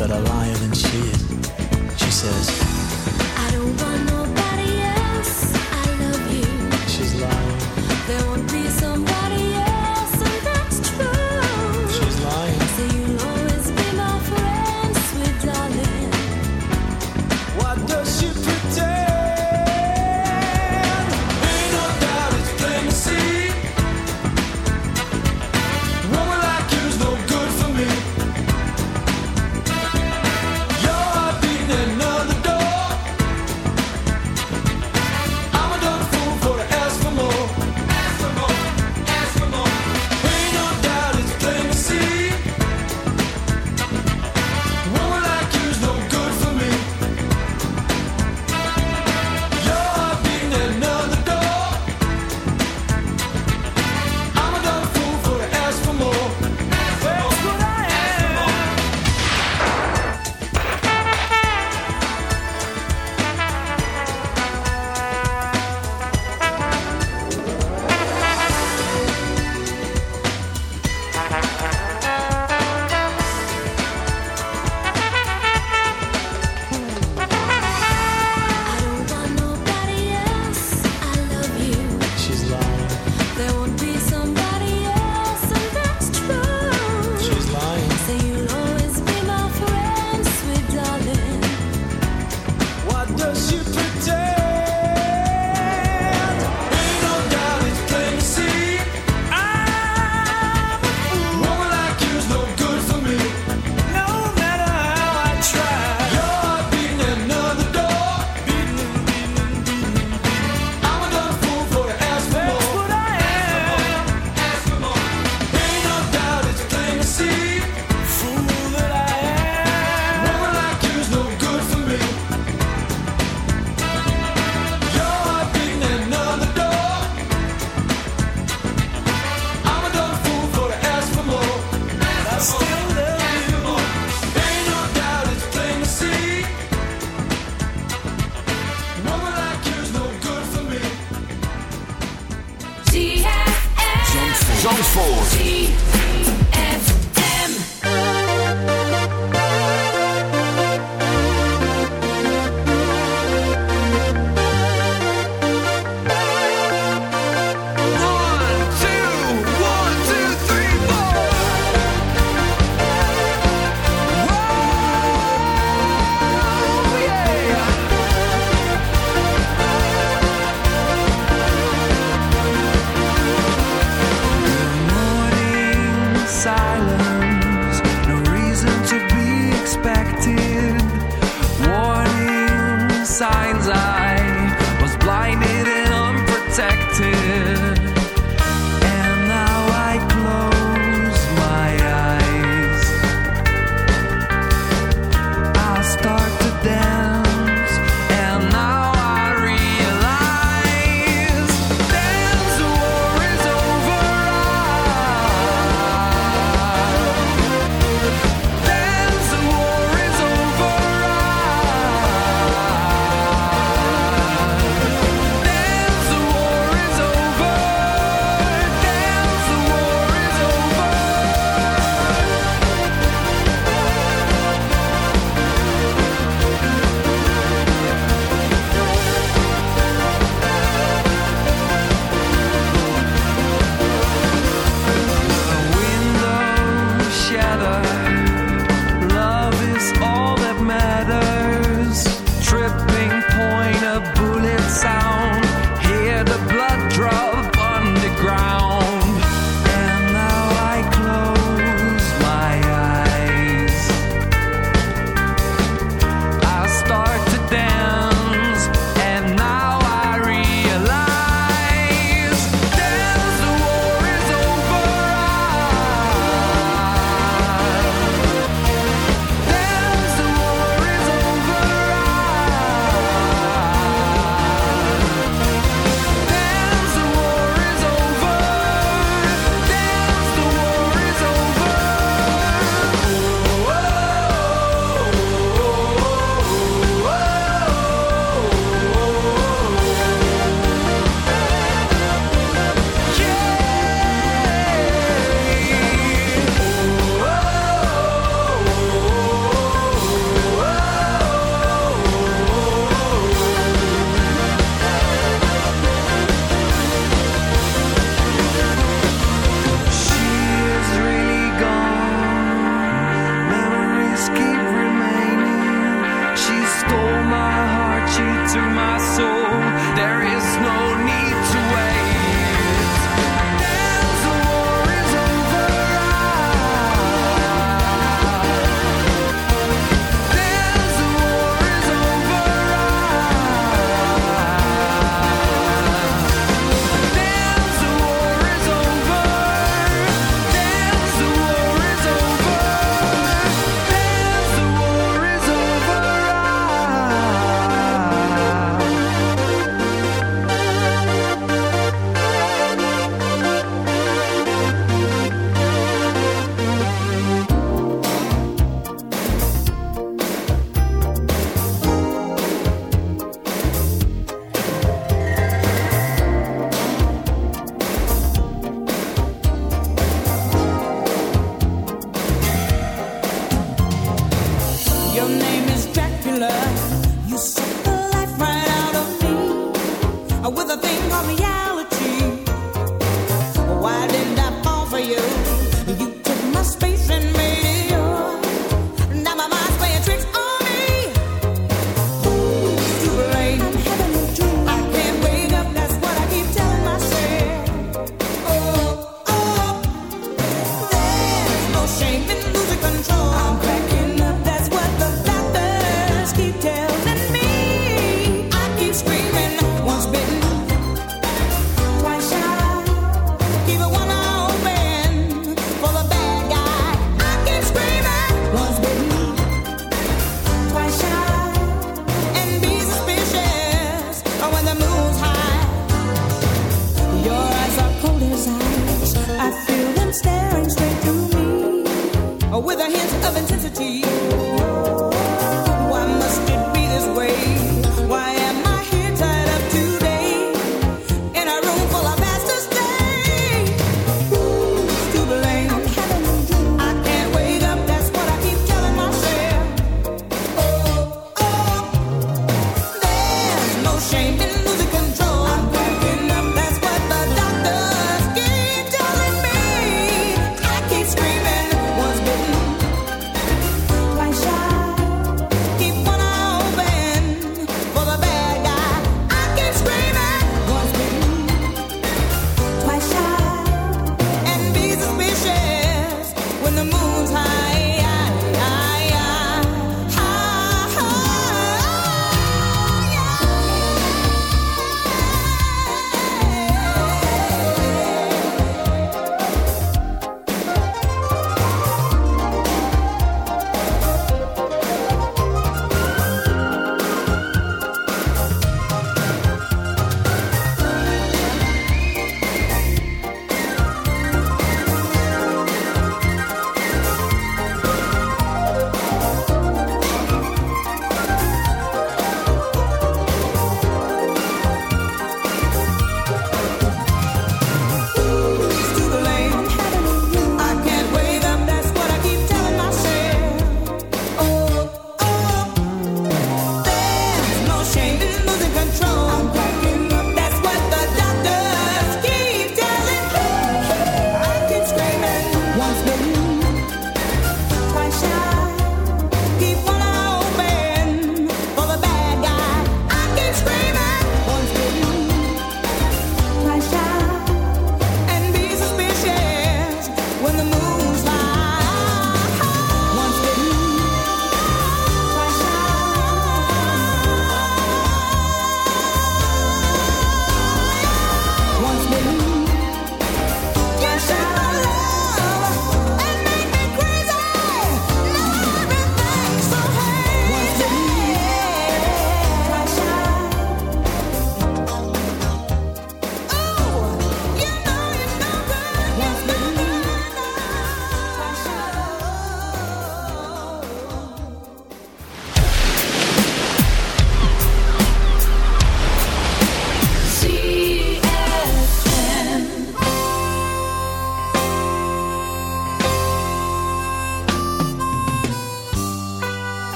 But I lie.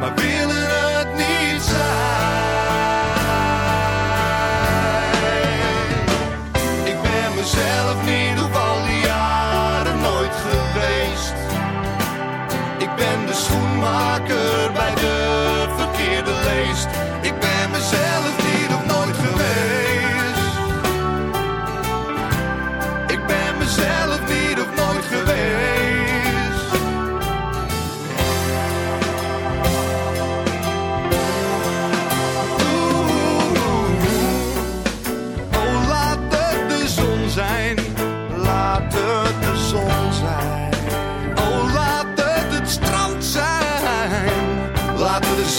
maar willen het niet zijn. Ik ben mezelf niet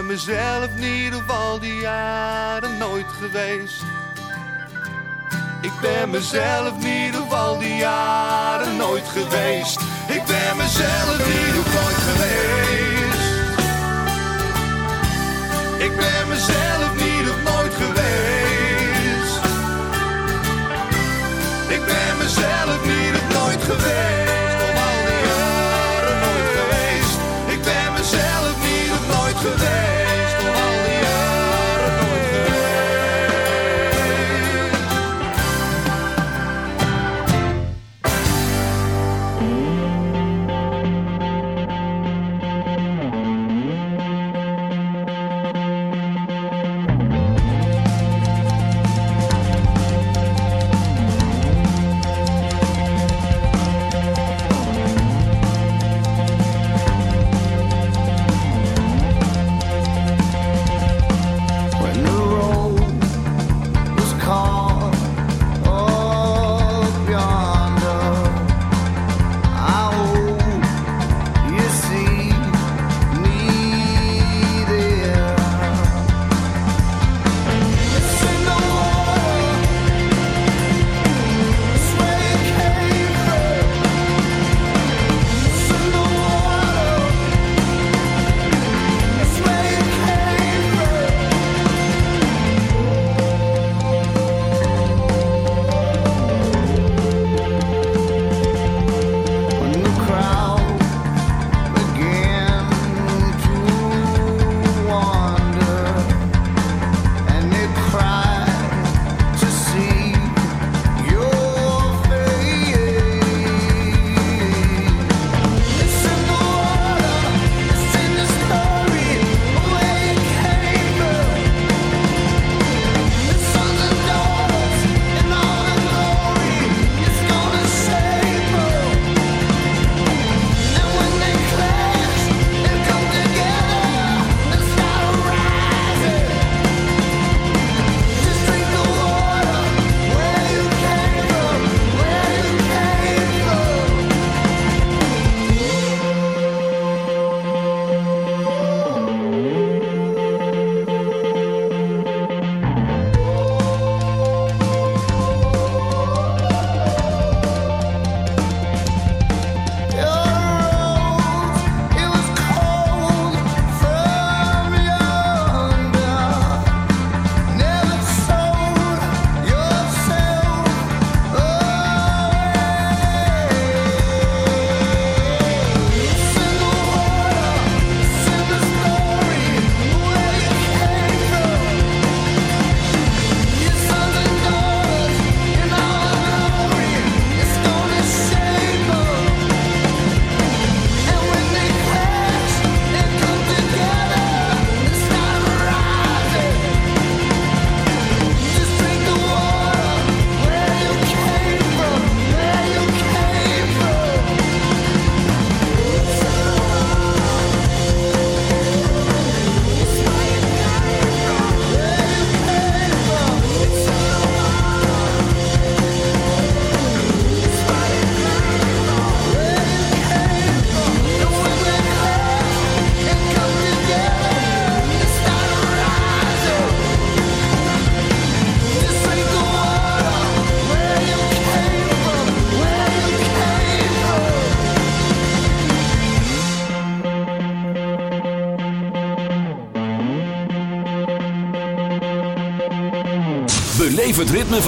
Ben mezelf niet op al die jaren nooit geweest. Ik ben mezelf niet op al die jaren nooit geweest. Ik ben mezelf niet op nooit geweest. Ik ben mezelf niet op nooit geweest. Ik ben mezelf niet nooit geweest.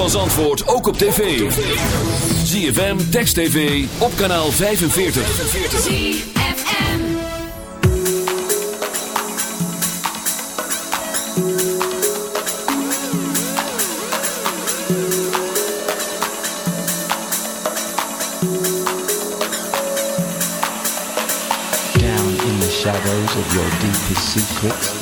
Van Zandvoort ook op tv. ZFM, Text TV, op kanaal 45. ZFM. Down in the shadows of your deepest secrets,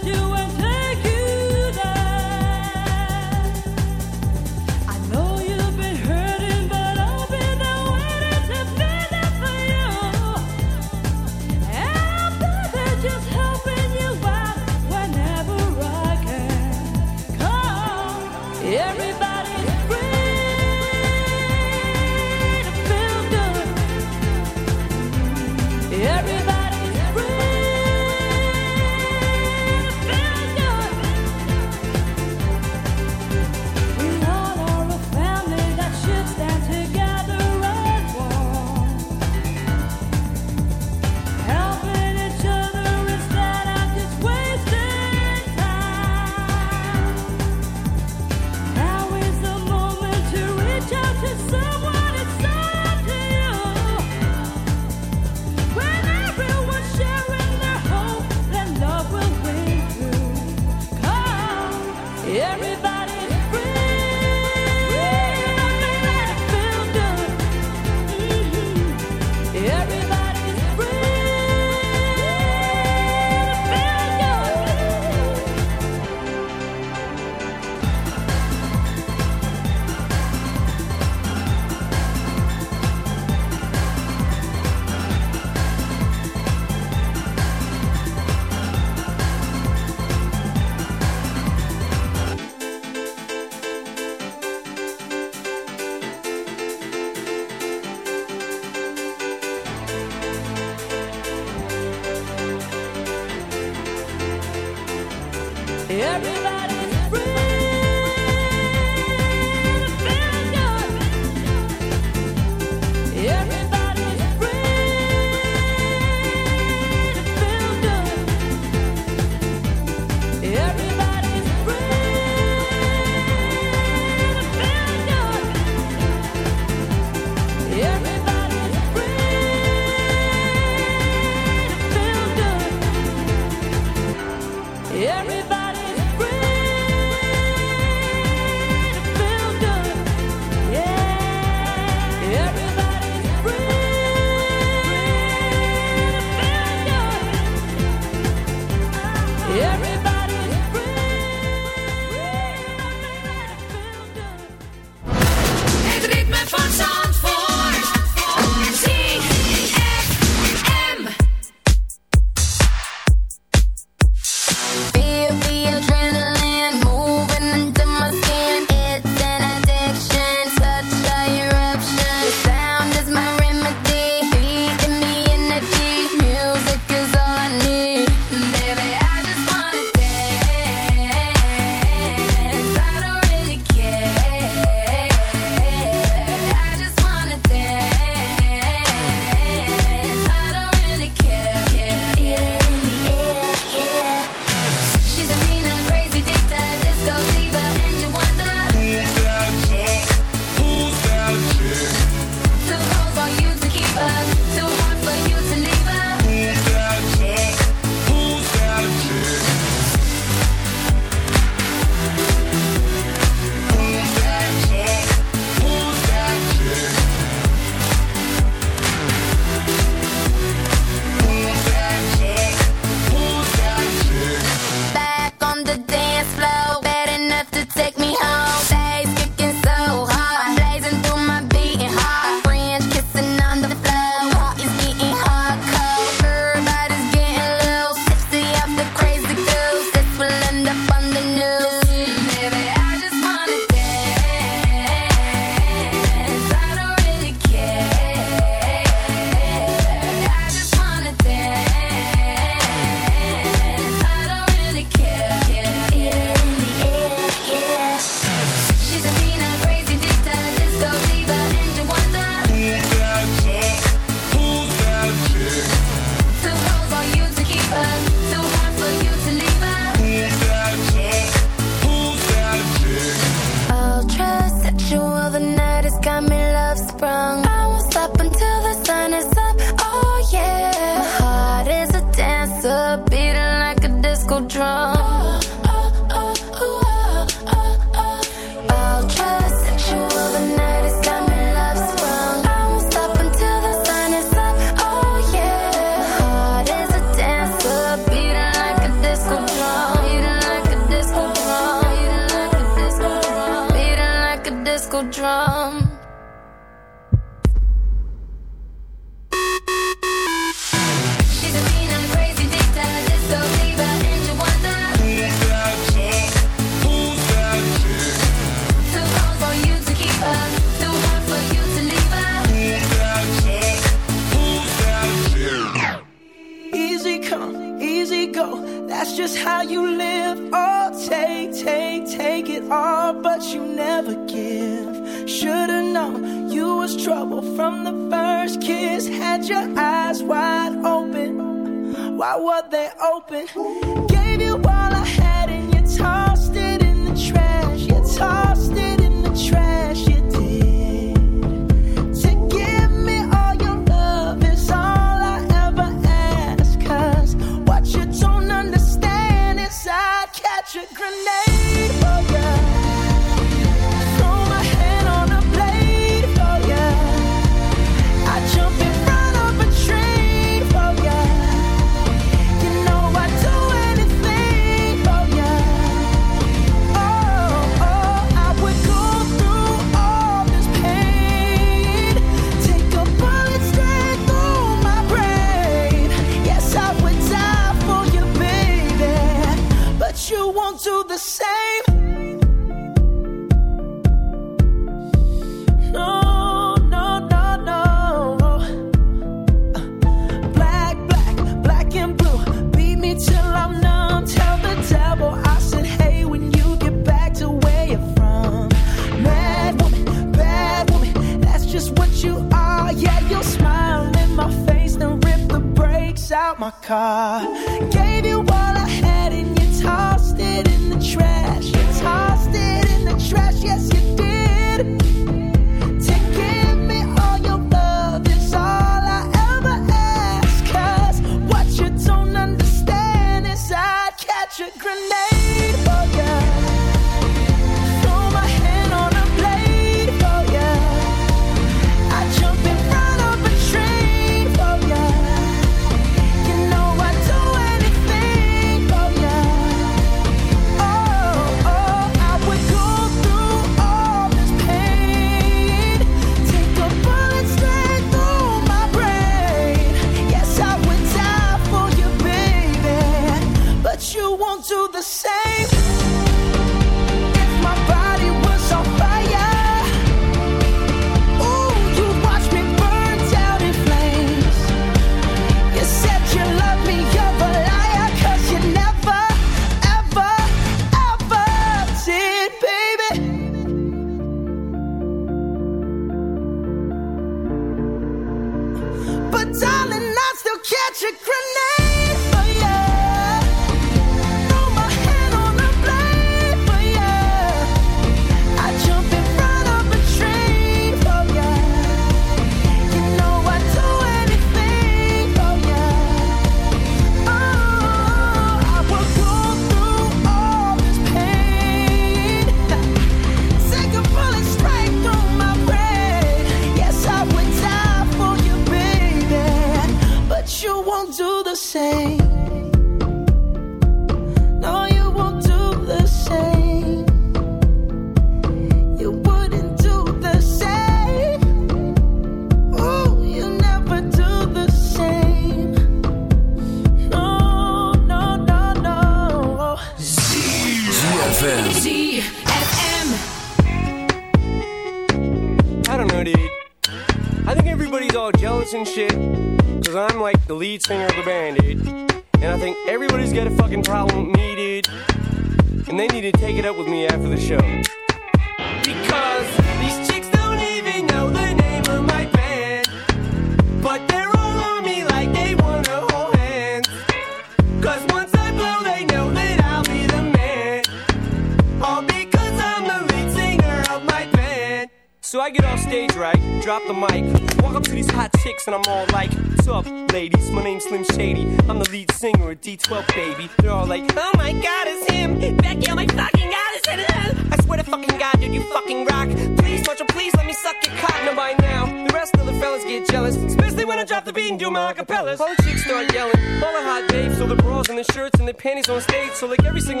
12, baby. They're all like, oh my god, it's him. Becky, oh my fucking god, it's him. I swear to fucking god, dude, you fucking rock. Please, Marshall, please let me suck your cock. No, by now, the rest of the fellas get jealous. Especially when I drop the beat and do my acapellas. All the chicks start yelling, all the hot babes, all the bras and the shirts and the panties on stage. So, like, every single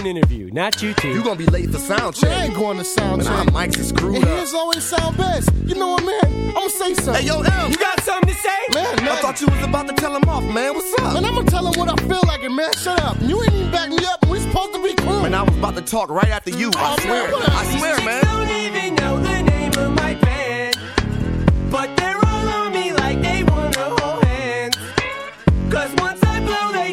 an interview, not you two. You gonna be late for sound check. Man, I ain't going to sound Man, our check. mics is screwed And up. his always sound best. You know what, man? I'm gonna say something. Hey, yo, M. You got something to say? man, man. I thought you was about to tell him off, man. What's up? Man, I'm gonna tell him what I feel like, and man, shut up. You ain't even back me up. We supposed to be cool. Man, I was about to talk right after you. I Oh, swear. man, what I a- swear, man. don't even know the name of my band. But they're all on me like they wanna hold hands. Cause once I blow, they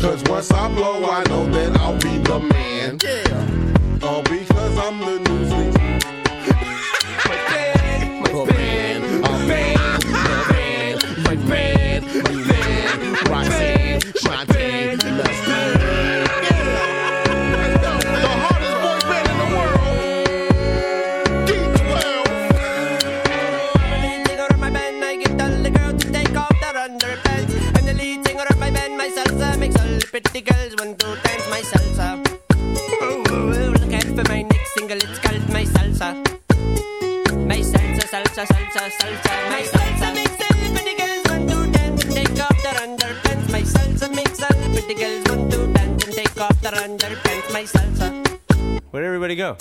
Cause once I blow, I know that I'll be the man. Yeah. Oh, because I'm the Where'd everybody go?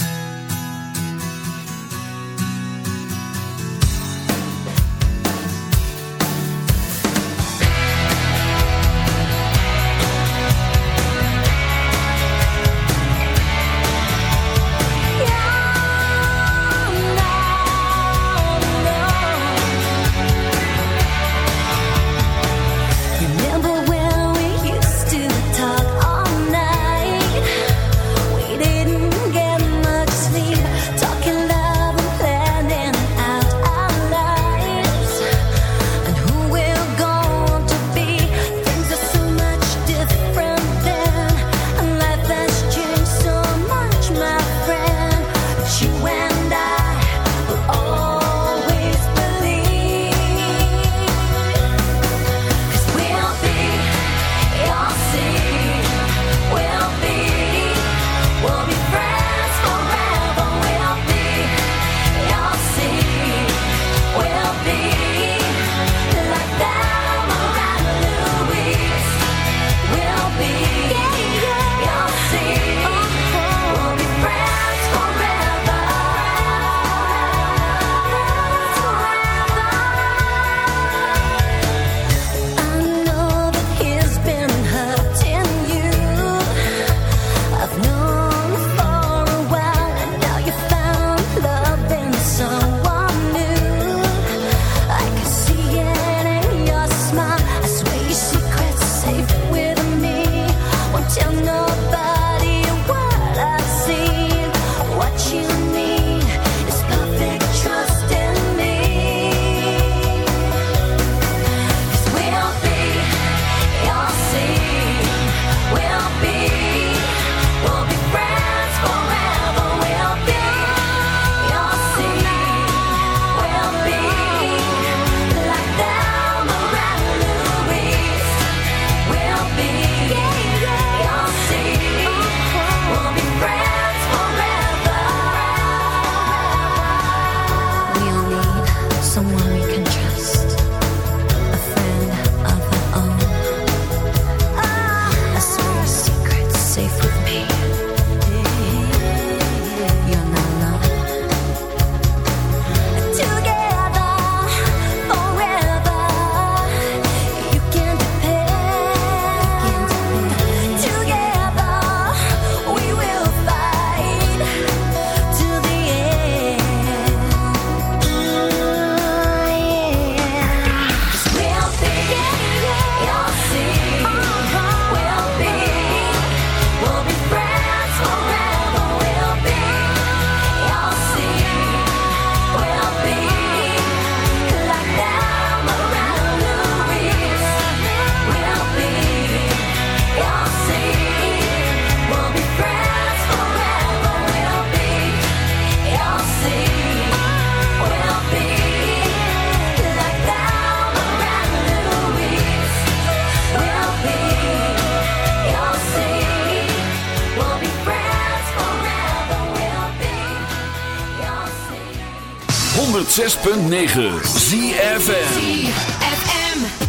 106.9 ZFM. ZFM.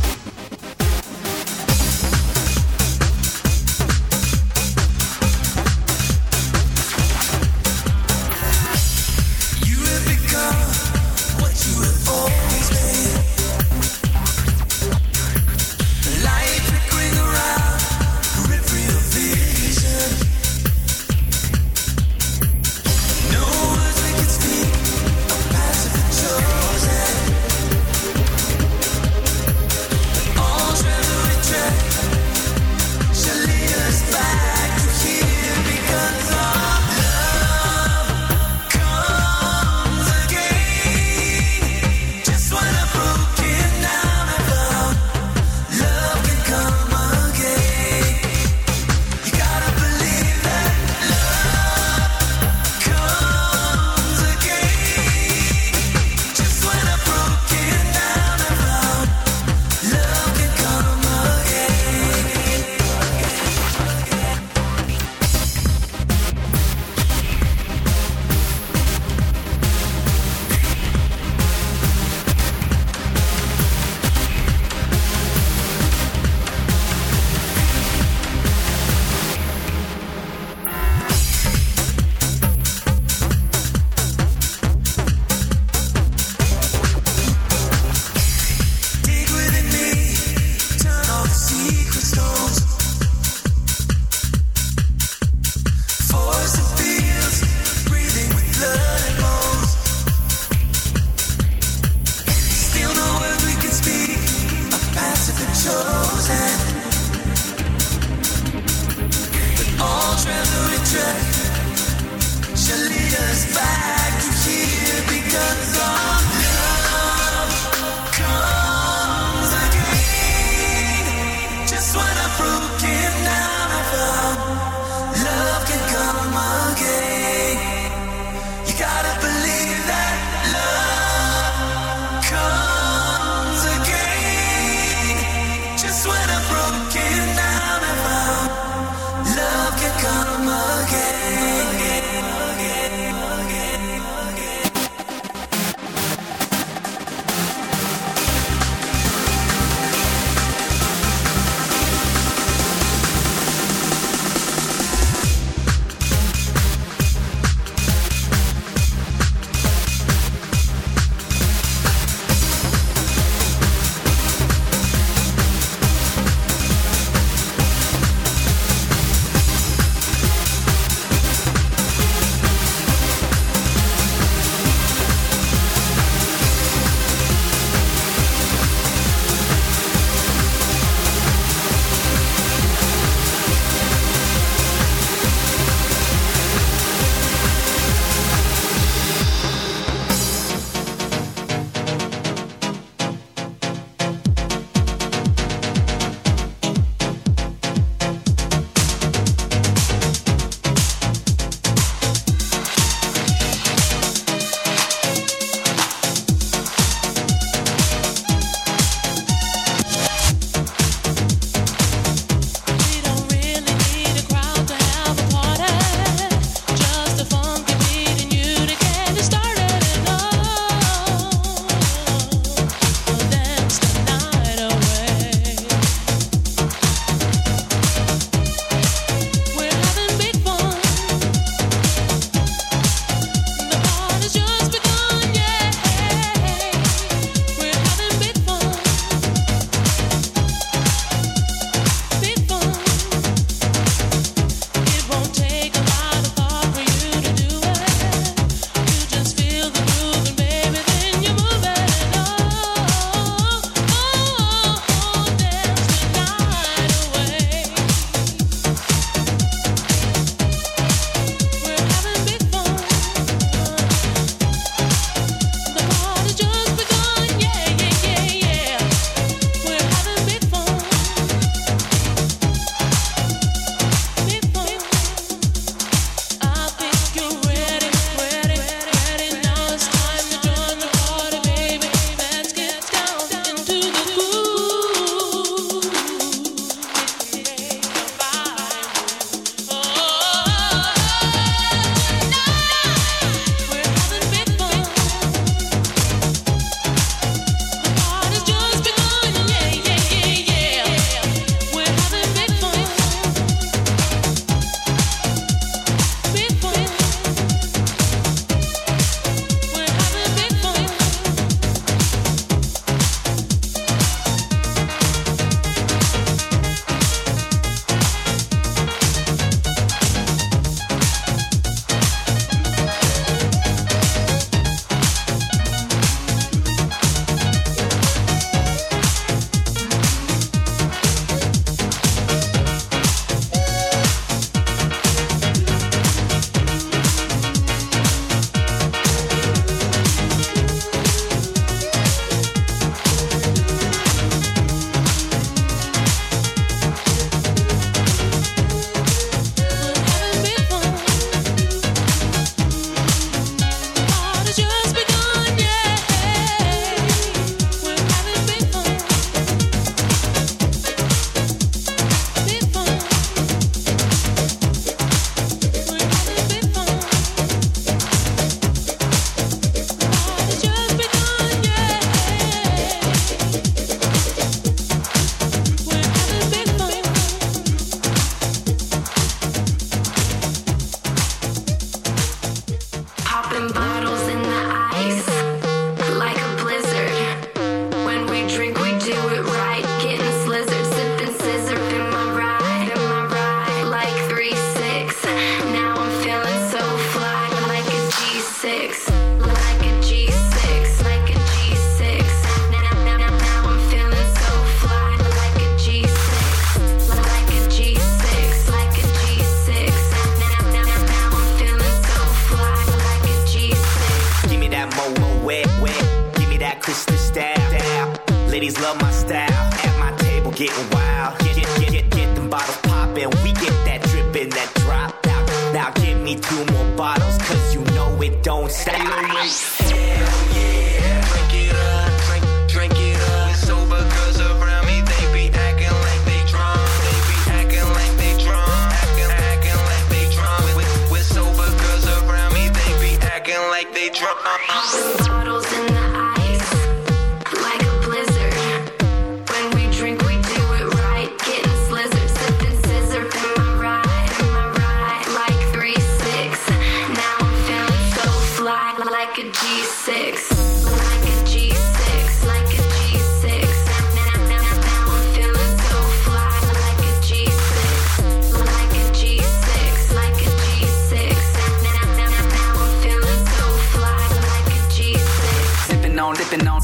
bottles in the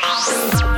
Bye.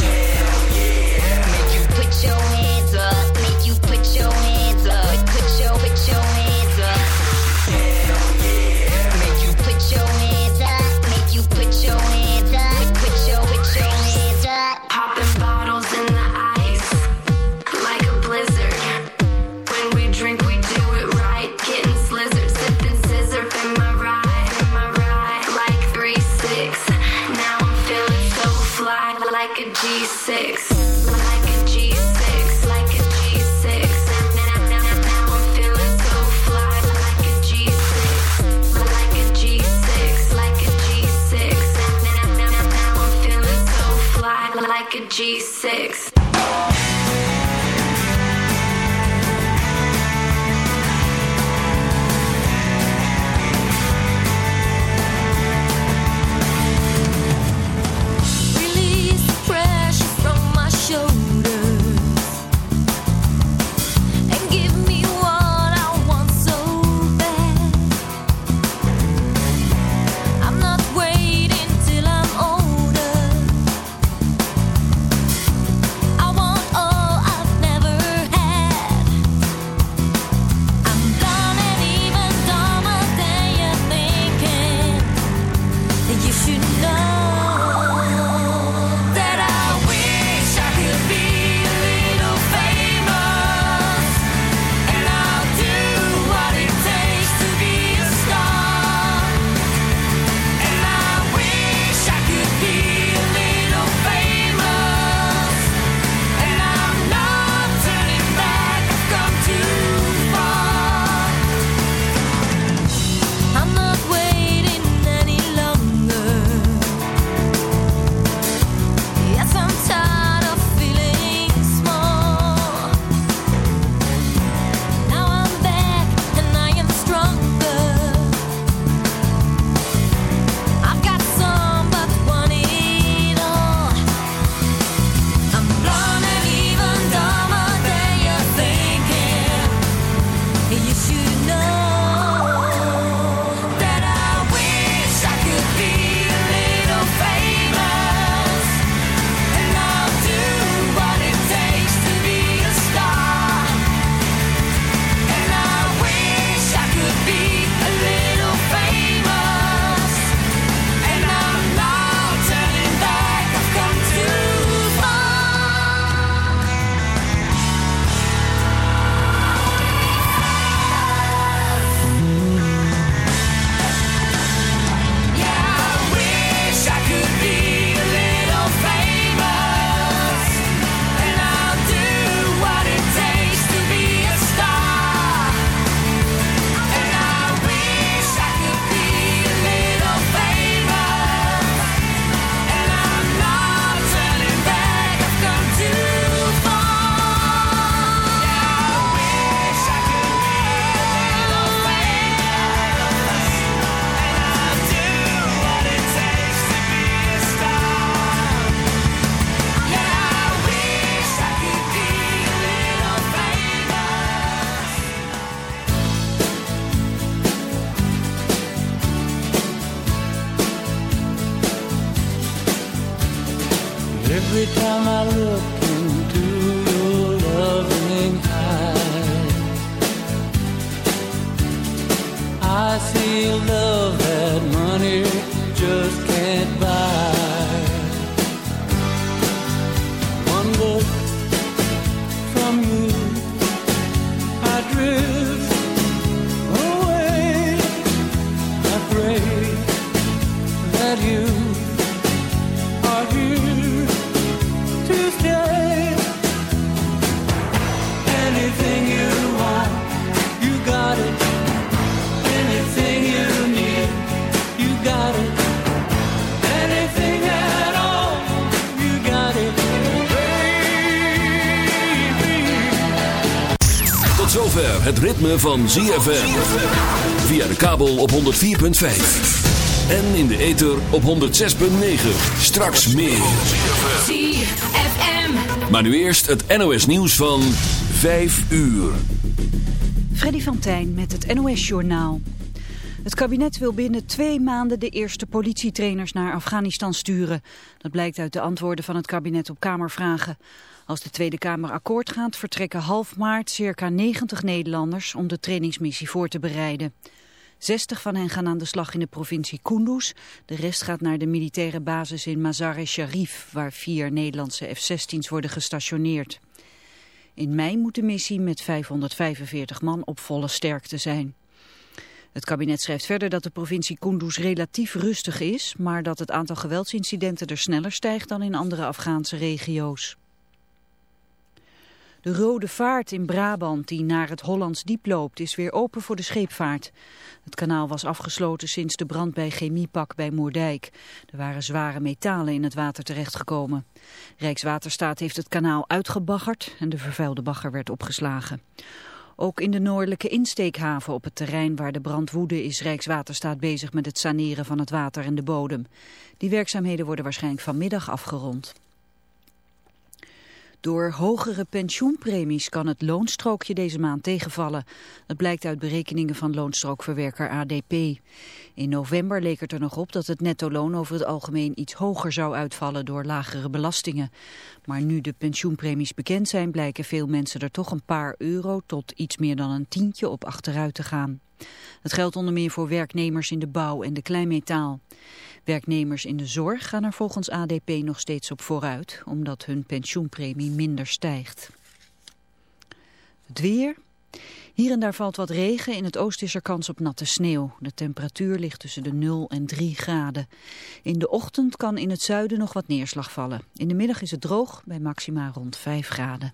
See love that money ritme van ZFM. Via de kabel op 104.5. En in de ether op 106.9. Straks meer. ZFM. Maar nu eerst het NOS nieuws van 5 uur. Freddy van Tijn met het NOS-journaal. Het kabinet wil binnen twee maanden de eerste politietrainers naar Afghanistan sturen. Dat blijkt uit de antwoorden van het kabinet op Kamervragen. Als de Tweede Kamer akkoord gaat, vertrekken half maart circa 90 Nederlanders om de trainingsmissie voor te bereiden. 60 van hen gaan aan de slag in de provincie Kunduz. De rest gaat naar de militaire basis in Mazar-e-Sharif, waar vier Nederlandse F-16's worden gestationeerd. In mei moet de missie met 545 man op volle sterkte zijn. Het kabinet schrijft verder dat de provincie Kunduz relatief rustig is, maar dat het aantal geweldsincidenten er sneller stijgt dan in andere Afghaanse regio's. De Rode Vaart in Brabant, die naar het Hollands Diep loopt, is weer open voor de scheepvaart. Het kanaal was afgesloten sinds de brand bij Chemiepak bij Moerdijk. Er waren zware metalen in het water terechtgekomen. Rijkswaterstaat heeft het kanaal uitgebaggerd en de vervuilde bagger werd opgeslagen. Ook in de noordelijke insteekhaven op het terrein waar de brand woedde is Rijkswaterstaat bezig met het saneren van het water en de bodem. Die werkzaamheden worden waarschijnlijk vanmiddag afgerond. Door hogere pensioenpremies kan het loonstrookje deze maand tegenvallen. Dat blijkt uit berekeningen van loonstrookverwerker ADP. In november leek het er nog op dat het netto-loon over het algemeen iets hoger zou uitvallen door lagere belastingen. Maar nu de pensioenpremies bekend zijn blijken veel mensen er toch een paar euro tot iets meer dan een tientje op achteruit te gaan. Het geldt onder meer voor werknemers in de bouw en de kleinmetaal. Werknemers in de zorg gaan er volgens ADP nog steeds op vooruit, omdat hun pensioenpremie minder stijgt. Het weer. Hier en daar valt wat regen. In het oosten is er kans op natte sneeuw. De temperatuur ligt tussen de 0 en 3 graden. In de ochtend kan in het zuiden nog wat neerslag vallen. In de middag is het droog bij maxima rond 5 graden.